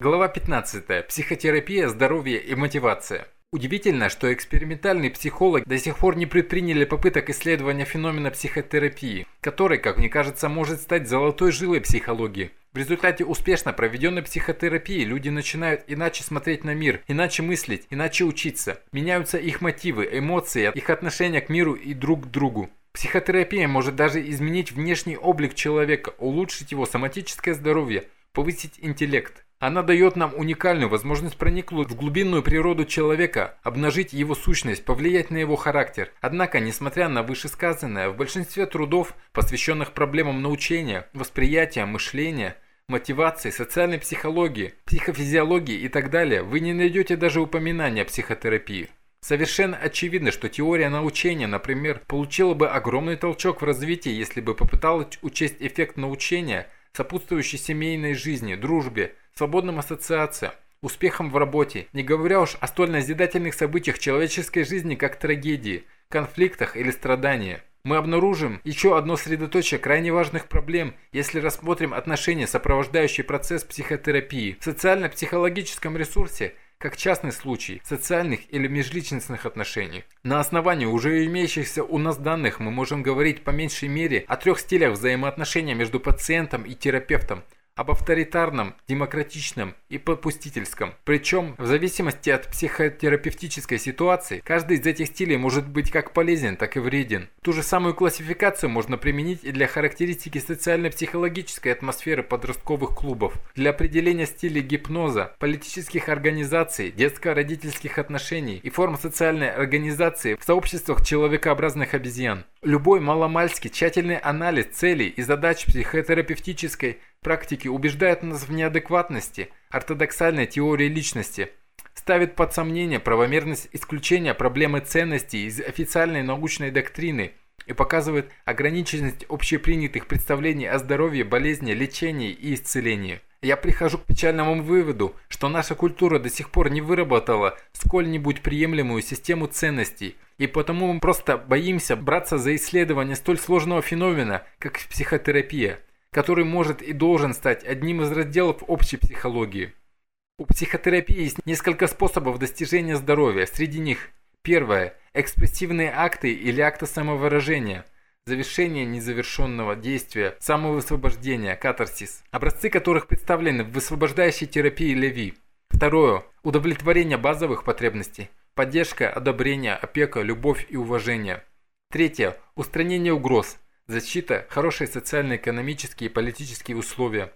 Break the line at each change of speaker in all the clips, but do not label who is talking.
Глава 15. Психотерапия, здоровье и мотивация. Удивительно, что экспериментальные психологи до сих пор не предприняли попыток исследования феномена психотерапии, который, как мне кажется, может стать золотой жилой психологии. В результате успешно проведенной психотерапии люди начинают иначе смотреть на мир, иначе мыслить, иначе учиться. Меняются их мотивы, эмоции, их отношения к миру и друг к другу. Психотерапия может даже изменить внешний облик человека, улучшить его соматическое здоровье, повысить интеллект. Она дает нам уникальную возможность проникнуть в глубинную природу человека, обнажить его сущность, повлиять на его характер. Однако, несмотря на вышесказанное, в большинстве трудов, посвященных проблемам научения, восприятия, мышления, мотивации, социальной психологии, психофизиологии и так далее, вы не найдете даже упоминания о психотерапии. Совершенно очевидно, что теория научения, например, получила бы огромный толчок в развитии, если бы попыталась учесть эффект научения, сопутствующий семейной жизни, дружбе, свободным ассоциациям, успехам в работе, не говоря уж о столь назидательных событиях человеческой жизни, как трагедии, конфликтах или страдания. Мы обнаружим еще одно средоточие крайне важных проблем, если рассмотрим отношения, сопровождающие процесс психотерапии. В социально-психологическом ресурсе как частный случай социальных или межличностных отношений. На основании уже имеющихся у нас данных мы можем говорить по меньшей мере о трех стилях взаимоотношения между пациентом и терапевтом, об авторитарном, демократичном и попустительском. Причем, в зависимости от психотерапевтической ситуации, каждый из этих стилей может быть как полезен, так и вреден. Ту же самую классификацию можно применить и для характеристики социально-психологической атмосферы подростковых клубов, для определения стилей гипноза, политических организаций, детско-родительских отношений и форм социальной организации в сообществах человекообразных обезьян. Любой маломальский тщательный анализ целей и задач психотерапевтической практики убеждает нас в неадекватности ортодоксальной теории личности, ставит под сомнение правомерность исключения проблемы ценностей из официальной научной доктрины и показывает ограниченность общепринятых представлений о здоровье, болезни, лечении и исцелении. Я прихожу к печальному выводу, что наша культура до сих пор не выработала сколь-нибудь приемлемую систему ценностей, и потому мы просто боимся браться за исследование столь сложного феномена, как психотерапия, который может и должен стать одним из разделов общей психологии. У психотерапии есть несколько способов достижения здоровья. Среди них первое – экспрессивные акты или акты самовыражения – завершение незавершенного действия, самовысвобождение, катарсис, образцы которых представлены в высвобождающей терапии Леви. Второе – удовлетворение базовых потребностей, поддержка, одобрение, опека, любовь и уважение. Третье – устранение угроз, защита, хорошие социально-экономические и политические условия.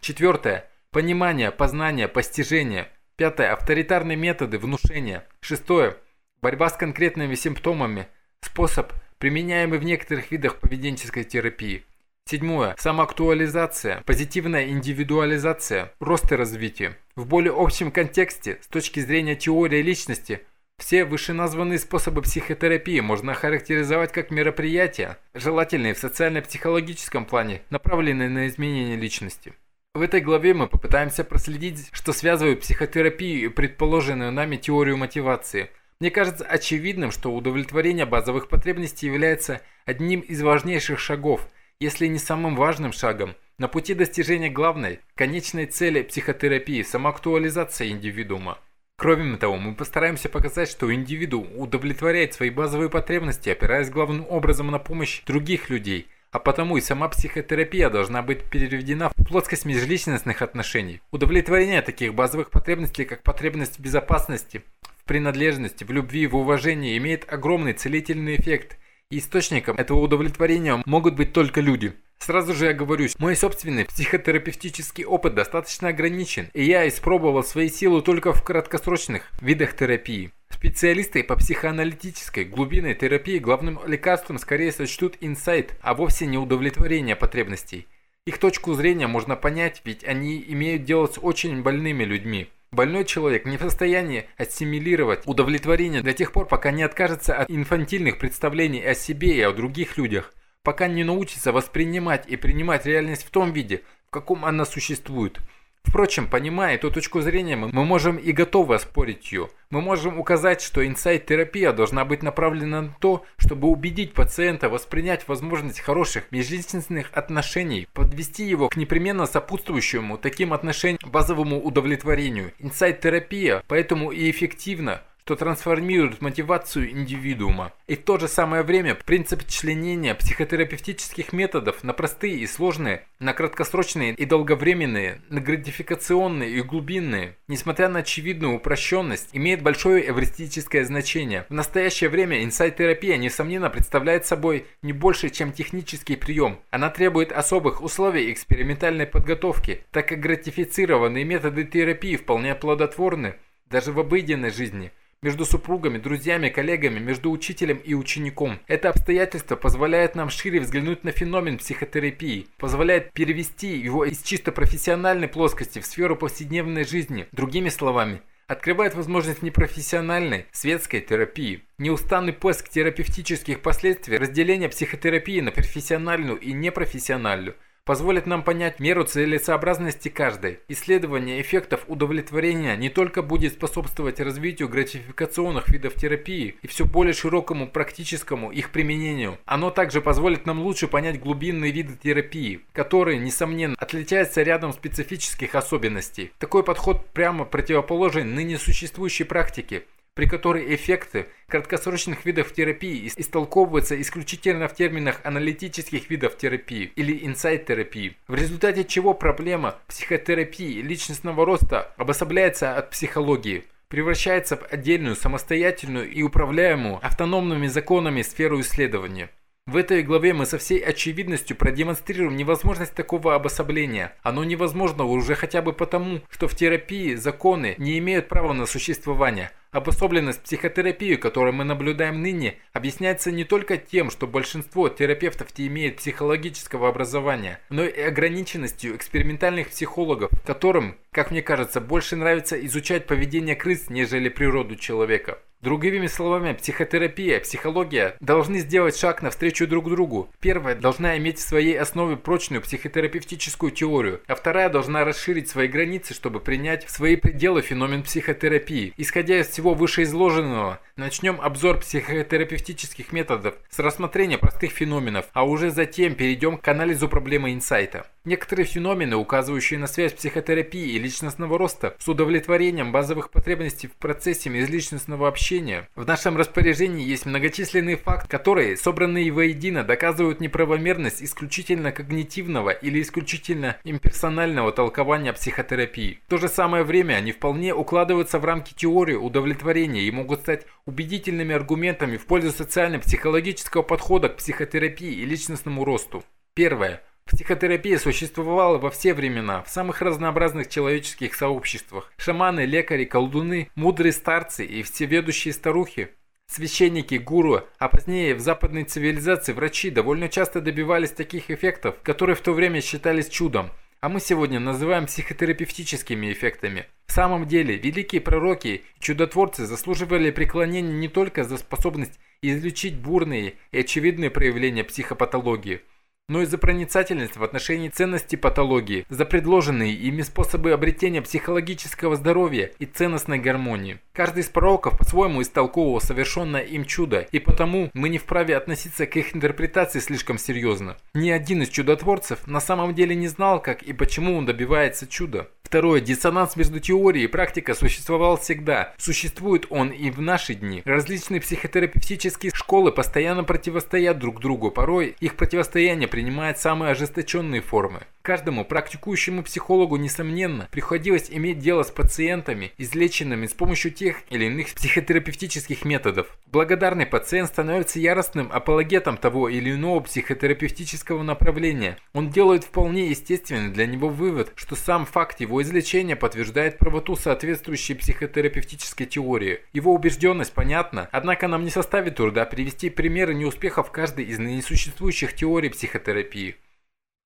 Четвертое – понимание, познание, постижение. Пятое – авторитарные методы внушения. Шестое – борьба с конкретными симптомами, способ – применяемый в некоторых видах поведенческой терапии. Седьмое. Самоактуализация, позитивная индивидуализация, рост и развитие. В более общем контексте, с точки зрения теории личности, все вышеназванные способы психотерапии можно характеризовать как мероприятия, желательные в социально-психологическом плане, направленные на изменение личности. В этой главе мы попытаемся проследить, что связывает психотерапию и предположенную нами теорию мотивации – мне кажется очевидным, что удовлетворение базовых потребностей является одним из важнейших шагов, если не самым важным шагом, на пути достижения главной, конечной цели психотерапии – самоактуализации индивидуума. Кроме того, мы постараемся показать, что индивиду удовлетворяет свои базовые потребности, опираясь главным образом на помощь других людей, а потому и сама психотерапия должна быть переведена в плоскость межличностных отношений. Удовлетворение таких базовых потребностей, как потребность в безопасности, в принадлежности, в любви, в уважении имеет огромный целительный эффект. И источником этого удовлетворения могут быть только люди. Сразу же я говорюсь, мой собственный психотерапевтический опыт достаточно ограничен, и я испробовал свои силы только в краткосрочных видах терапии. Специалисты по психоаналитической глубинной терапии главным лекарством скорее сочтут инсайт, а вовсе не удовлетворение потребностей. Их точку зрения можно понять, ведь они имеют дело с очень больными людьми. Больной человек не в состоянии ассимилировать удовлетворение до тех пор, пока не откажется от инфантильных представлений о себе и о других людях, пока не научится воспринимать и принимать реальность в том виде, в каком она существует. Впрочем, понимая эту точку зрения, мы можем и готовы оспорить ее. Мы можем указать, что инсайт-терапия должна быть направлена на то, чтобы убедить пациента воспринять возможность хороших межличностных отношений, подвести его к непременно сопутствующему таким отношениям базовому удовлетворению. Инсайт-терапия поэтому и эффективна, что трансформирует мотивацию индивидуума. И в то же самое время принцип членения психотерапевтических методов на простые и сложные, на краткосрочные и долговременные, на градификационные и глубинные, несмотря на очевидную упрощенность, имеет большое эвристическое значение. В настоящее время инсайт-терапия, несомненно, представляет собой не больше, чем технический прием. Она требует особых условий экспериментальной подготовки, так как гратифицированные методы терапии вполне плодотворны даже в обыденной жизни – между супругами, друзьями, коллегами, между учителем и учеником. Это обстоятельство позволяет нам шире взглянуть на феномен психотерапии, позволяет перевести его из чисто профессиональной плоскости в сферу повседневной жизни. Другими словами, открывает возможность непрофессиональной, светской терапии. Неустанный поиск терапевтических последствий разделения психотерапии на профессиональную и непрофессиональную – позволит нам понять меру целесообразности каждой. Исследование эффектов удовлетворения не только будет способствовать развитию гратификационных видов терапии и все более широкому практическому их применению. Оно также позволит нам лучше понять глубинные виды терапии, которые, несомненно, отличаются рядом специфических особенностей. Такой подход прямо противоположен ныне существующей практике, при которой эффекты краткосрочных видов терапии истолковываются исключительно в терминах аналитических видов терапии или инсайт-терапии, в результате чего проблема психотерапии личностного роста обособляется от психологии, превращается в отдельную, самостоятельную и управляемую автономными законами сферу исследования. В этой главе мы со всей очевидностью продемонстрируем невозможность такого обособления. Оно невозможно уже хотя бы потому, что в терапии законы не имеют права на существование – Обособленность психотерапии, которую мы наблюдаем ныне, объясняется не только тем, что большинство терапевтов не имеет психологического образования, но и ограниченностью экспериментальных психологов, которым, как мне кажется, больше нравится изучать поведение крыс, нежели природу человека. Другими словами, психотерапия, психология должны сделать шаг навстречу друг другу. Первая должна иметь в своей основе прочную психотерапевтическую теорию, а вторая должна расширить свои границы, чтобы принять в свои пределы феномен психотерапии. Исходя из всего вышеизложенного, начнем обзор психотерапевтических методов с рассмотрения простых феноменов, а уже затем перейдем к анализу проблемы инсайта. Некоторые феномены, указывающие на связь психотерапии и личностного роста с удовлетворением базовых потребностей в процессе межличностного общения. В нашем распоряжении есть многочисленные факты, которые, собранные воедино, доказывают неправомерность исключительно когнитивного или исключительно имперсонального толкования психотерапии. В то же самое время они вполне укладываются в рамки теории удовлетворения и могут стать убедительными аргументами в пользу социально-психологического подхода к психотерапии и личностному росту. Первое. Психотерапия существовала во все времена, в самых разнообразных человеческих сообществах. Шаманы, лекари, колдуны, мудрые старцы и всеведущие старухи. Священники, гуру, а позднее в западной цивилизации врачи довольно часто добивались таких эффектов, которые в то время считались чудом, а мы сегодня называем психотерапевтическими эффектами. В самом деле, великие пророки и чудотворцы заслуживали преклонения не только за способность излечить бурные и очевидные проявления психопатологии – но и за проницательность в отношении ценности патологии, за предложенные ими способы обретения психологического здоровья и ценностной гармонии. Каждый из пророков по-своему истолковывал совершенное им чудо, и потому мы не вправе относиться к их интерпретации слишком серьезно. Ни один из чудотворцев на самом деле не знал, как и почему он добивается чуда. Второе. Диссонанс между теорией и практикой существовал всегда. Существует он и в наши дни. Различные психотерапевтические школы постоянно противостоят друг другу. Порой их противостояние принимает самые ожесточенные формы. Каждому практикующему психологу, несомненно, приходилось иметь дело с пациентами, излеченными с помощью тех или иных психотерапевтических методов. Благодарный пациент становится яростным апологетом того или иного психотерапевтического направления. Он делает вполне естественный для него вывод, что сам факт его излечения подтверждает правоту соответствующей психотерапевтической теории. Его убежденность понятна, однако нам не составит труда привести примеры неуспехов каждой из ныне существующих теорий психотерапии.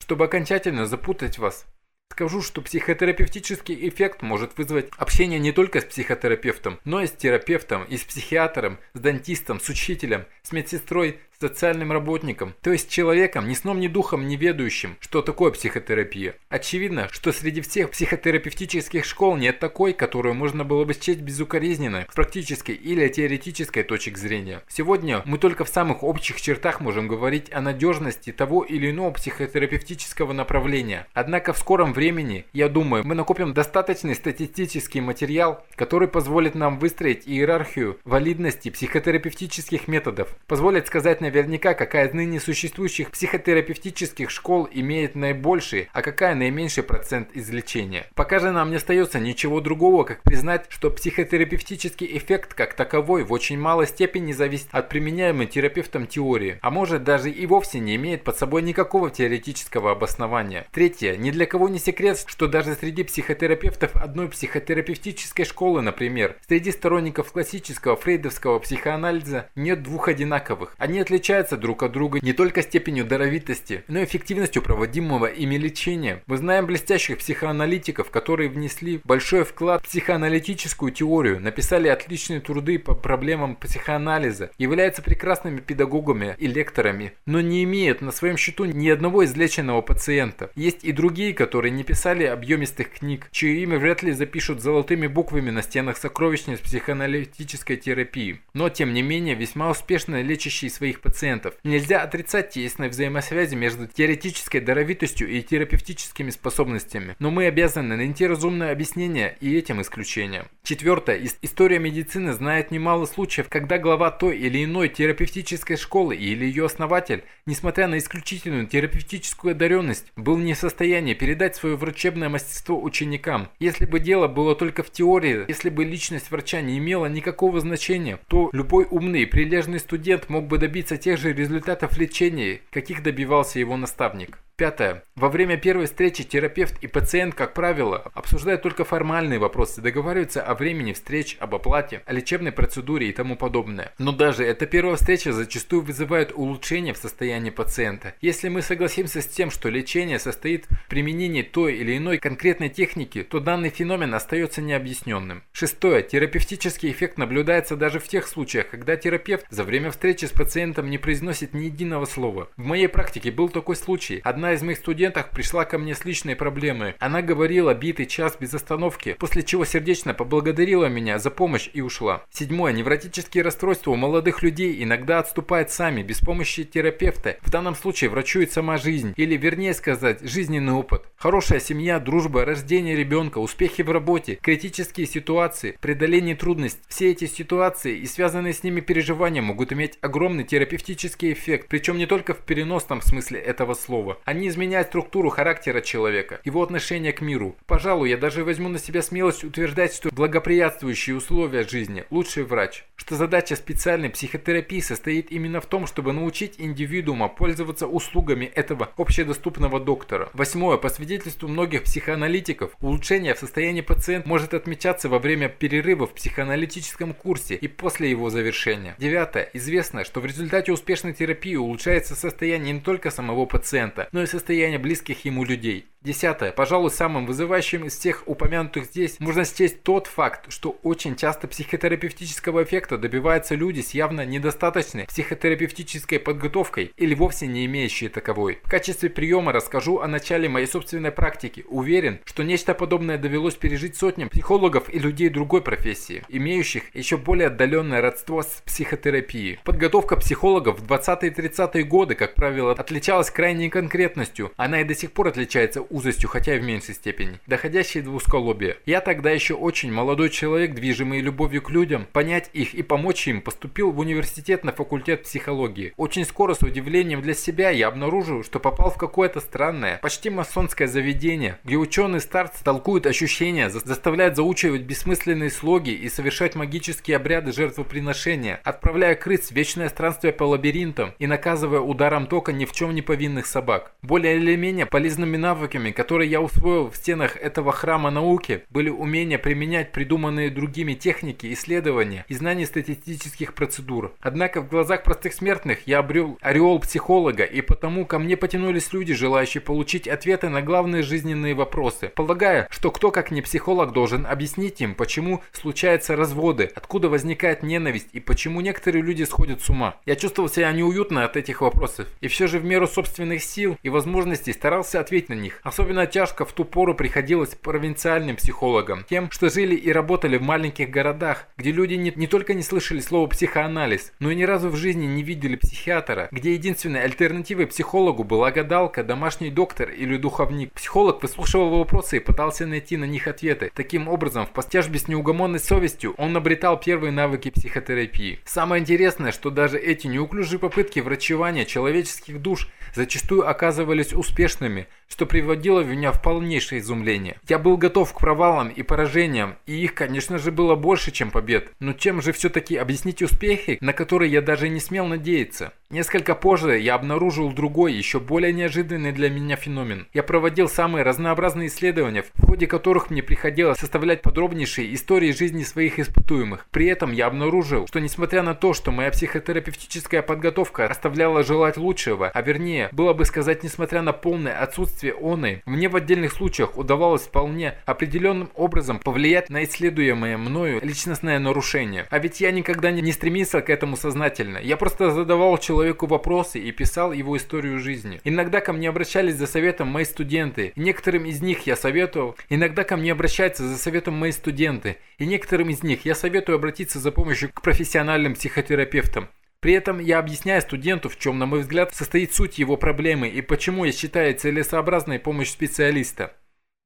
Чтобы окончательно запутать вас, скажу, что психотерапевтический эффект может вызвать общение не только с психотерапевтом, но и с терапевтом, и с психиатром, с дантистом, с учителем, с медсестрой, социальным работником, то есть человеком, ни сном, ни духом, не ведающим, что такое психотерапия. Очевидно, что среди всех психотерапевтических школ нет такой, которую можно было бы счесть безукоризненной с практической или теоретической точек зрения. Сегодня мы только в самых общих чертах можем говорить о надежности того или иного психотерапевтического направления. Однако в скором времени, я думаю, мы накопим достаточный статистический материал, который позволит нам выстроить иерархию валидности психотерапевтических методов, позволит сказать наверняка, какая из ныне существующих психотерапевтических школ имеет наибольший, а какая наименьший процент излечения. Пока же нам не остается ничего другого, как признать, что психотерапевтический эффект как таковой в очень малой степени зависит от применяемой терапевтом теории, а может даже и вовсе не имеет под собой никакого теоретического обоснования. Третье. Ни для кого не секрет, что даже среди психотерапевтов одной психотерапевтической школы, например, среди сторонников классического фрейдовского психоанализа нет двух одинаковых. Они отличаются друг от друга не только степенью даровитости, но и эффективностью проводимого ими лечения. Мы знаем блестящих психоаналитиков, которые внесли большой вклад в психоаналитическую теорию, написали отличные труды по проблемам психоанализа, являются прекрасными педагогами и лекторами, но не имеют на своем счету ни одного излеченного пациента. Есть и другие, которые не писали объемистых книг, чье имя вряд ли запишут золотыми буквами на стенах сокровищниц психоаналитической терапии, но тем не менее весьма успешно лечащие своих пациентов. Нельзя отрицать тесной взаимосвязи между теоретической даровитостью и терапевтическими способностями, но мы обязаны найти разумное объяснение и этим исключениям. Четвертое. История медицины знает немало случаев, когда глава той или иной терапевтической школы или ее основатель, несмотря на исключительную терапевтическую одаренность, был не в состоянии передать свое врачебное мастерство ученикам. Если бы дело было только в теории, если бы личность врача не имела никакого значения, то любой умный и прилежный студент мог бы добиться тех же результатов лечения, каких добивался его наставник. Пятое. Во время первой встречи терапевт и пациент, как правило, обсуждают только формальные вопросы, договариваются о времени встреч, об оплате, о лечебной процедуре и тому подобное. Но даже эта первая встреча зачастую вызывает улучшение в состоянии пациента. Если мы согласимся с тем, что лечение состоит в применении той или иной конкретной техники, то данный феномен остается необъясненным. Шестое. Терапевтический эффект наблюдается даже в тех случаях, когда терапевт за время встречи с пациентом не произносит ни единого слова. В моей практике был такой случай. Одна Одна из моих студенток пришла ко мне с личной проблемой. Она говорила битый час без остановки, после чего сердечно поблагодарила меня за помощь и ушла. Седьмое. Невротические расстройства у молодых людей иногда отступают сами, без помощи терапевта. В данном случае врачует сама жизнь, или вернее сказать, жизненный опыт. Хорошая семья, дружба, рождение ребенка, успехи в работе, критические ситуации, преодоление трудностей. Все эти ситуации и связанные с ними переживания могут иметь огромный терапевтический эффект, причем не только в переносном смысле этого слова. Они они изменяют структуру характера человека, его отношение к миру. Пожалуй, я даже возьму на себя смелость утверждать, что благоприятствующие условия жизни – лучший врач. Что задача специальной психотерапии состоит именно в том, чтобы научить индивидуума пользоваться услугами этого общедоступного доктора. Восьмое. По свидетельству многих психоаналитиков, улучшение в состоянии пациента может отмечаться во время перерыва в психоаналитическом курсе и после его завершения. Девятое. Известно, что в результате успешной терапии улучшается состояние не только самого пациента, но и состояние близких ему людей. Десятое. Пожалуй, самым вызывающим из всех упомянутых здесь можно счесть тот факт, что очень часто психотерапевтического эффекта добиваются люди с явно недостаточной психотерапевтической подготовкой или вовсе не имеющие таковой. В качестве приема расскажу о начале моей собственной практики. Уверен, что нечто подобное довелось пережить сотням психологов и людей другой профессии, имеющих еще более отдаленное родство с психотерапией. Подготовка психологов в 20-30-е годы, как правило, отличалась крайней конкретностью. Она и до сих пор отличается узостью, хотя и в меньшей степени, доходящей до узколобия. Я тогда еще очень молодой человек, движимый любовью к людям, понять их и помочь им, поступил в университет на факультет психологии. Очень скоро, с удивлением для себя, я обнаружил, что попал в какое-то странное, почти масонское заведение, где ученые старцы толкуют ощущения, заставляют заучивать бессмысленные слоги и совершать магические обряды жертвоприношения, отправляя крыс в вечное странствие по лабиринтам и наказывая ударом тока ни в чем не повинных собак. Более или менее полезными навыками качествами, которые я усвоил в стенах этого храма науки, были умение применять придуманные другими техники, исследования и знания статистических процедур. Однако в глазах простых смертных я обрел ореол психолога, и потому ко мне потянулись люди, желающие получить ответы на главные жизненные вопросы. Полагая, что кто как не психолог должен объяснить им, почему случаются разводы, откуда возникает ненависть и почему некоторые люди сходят с ума. Я чувствовал себя неуютно от этих вопросов, и все же в меру собственных сил и возможностей старался ответить на них. Особенно тяжко в ту пору приходилось провинциальным психологам, тем, что жили и работали в маленьких городах, где люди не, не только не слышали слово психоанализ, но и ни разу в жизни не видели психиатра, где единственной альтернативой психологу была гадалка, домашний доктор или духовник. Психолог выслушивал вопросы и пытался найти на них ответы. Таким образом, в постяжбе с неугомонной совестью он обретал первые навыки психотерапии. Самое интересное, что даже эти неуклюжие попытки врачевания человеческих душ зачастую оказывались успешными, что приводило меня в полнейшее изумление. Я был готов к провалам и поражениям, и их, конечно же, было больше, чем побед. Но чем же все-таки объяснить успехи, на которые я даже не смел надеяться? Несколько позже я обнаружил другой, еще более неожиданный для меня феномен. Я проводил самые разнообразные исследования, в ходе которых мне приходилось составлять подробнейшие истории жизни своих испытуемых. При этом я обнаружил, что несмотря на то, что моя психотерапевтическая подготовка оставляла желать лучшего, а вернее, было бы сказать, несмотря на полное отсутствие оной, мне в отдельных случаях удавалось вполне определенным образом повлиять на исследуемое мною личностное нарушение. А ведь я никогда не стремился к этому сознательно. Я просто задавал человеку вопросы и писал его историю жизни. Иногда ко мне обращались за советом мои студенты, и некоторым из них я советовал. Иногда ко мне обращаются за советом мои студенты, и некоторым из них я советую обратиться за помощью к профессиональным психотерапевтам. При этом я объясняю студенту, в чем, на мой взгляд, состоит суть его проблемы и почему я считаю целесообразной помощь специалиста.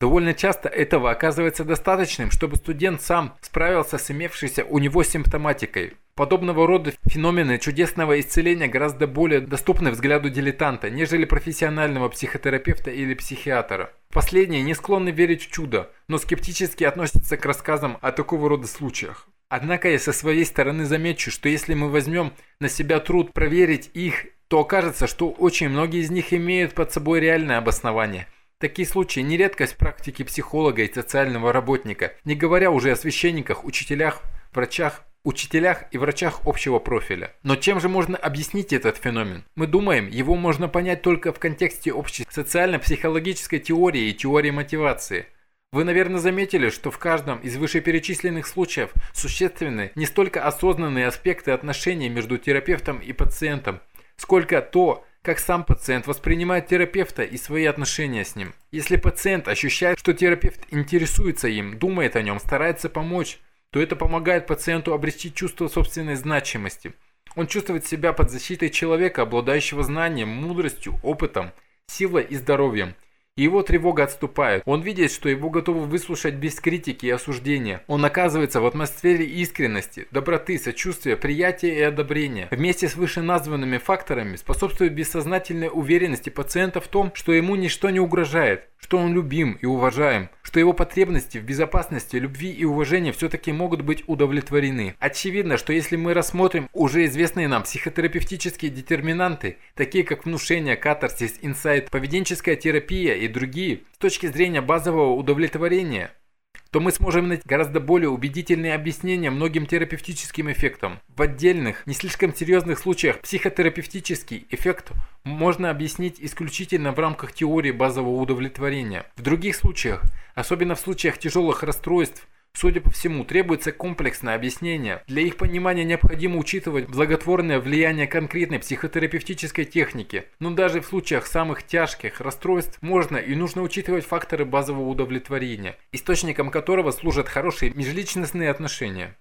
Довольно часто этого оказывается достаточным, чтобы студент сам справился с имевшейся у него симптоматикой. Подобного рода феномены чудесного исцеления гораздо более доступны взгляду дилетанта, нежели профессионального психотерапевта или психиатра. Последние не склонны верить в чудо, но скептически относятся к рассказам о такого рода случаях. Однако я со своей стороны замечу, что если мы возьмем на себя труд проверить их, то окажется, что очень многие из них имеют под собой реальное обоснование – Такие случаи не редкость в психолога и социального работника, не говоря уже о священниках, учителях, врачах, учителях и врачах общего профиля. Но чем же можно объяснить этот феномен? Мы думаем, его можно понять только в контексте общей социально-психологической теории и теории мотивации. Вы, наверное, заметили, что в каждом из вышеперечисленных случаев существенны не столько осознанные аспекты отношений между терапевтом и пациентом, сколько то, как сам пациент воспринимает терапевта и свои отношения с ним. Если пациент ощущает, что терапевт интересуется им, думает о нем, старается помочь, то это помогает пациенту обрести чувство собственной значимости. Он чувствует себя под защитой человека, обладающего знанием, мудростью, опытом, силой и здоровьем – его тревога отступает. Он видит, что его готовы выслушать без критики и осуждения. Он оказывается в атмосфере искренности, доброты, сочувствия, приятия и одобрения. Вместе с вышеназванными факторами способствует бессознательной уверенности пациента в том, что ему ничто не угрожает, что он любим и уважаем, что его потребности в безопасности, любви и уважении все-таки могут быть удовлетворены. Очевидно, что если мы рассмотрим уже известные нам психотерапевтические детерминанты, такие как внушение, катарсис, инсайт, поведенческая терапия и другие, с точки зрения базового удовлетворения, то мы сможем найти гораздо более убедительные объяснения многим терапевтическим эффектам. В отдельных, не слишком серьезных случаях психотерапевтический эффект можно объяснить исключительно в рамках теории базового удовлетворения. В других случаях, особенно в случаях тяжелых расстройств, Судя по всему, требуется комплексное объяснение. Для их понимания необходимо учитывать благотворное влияние конкретной психотерапевтической техники. Но даже в случаях самых тяжких расстройств можно и нужно учитывать факторы базового удовлетворения, источником которого служат хорошие межличностные отношения.